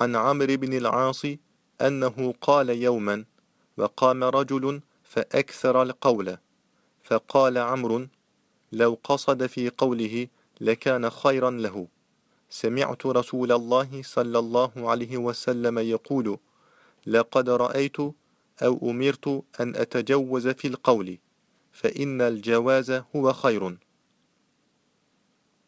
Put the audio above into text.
عن عمرو بن العاص أنه قال يوما وقام رجل فأكثر القول فقال عمرو لو قصد في قوله لكان خيرا له سمعت رسول الله صلى الله عليه وسلم يقول لقد رأيت أو أمرت أن أتجوز في القول فإن الجواز هو خير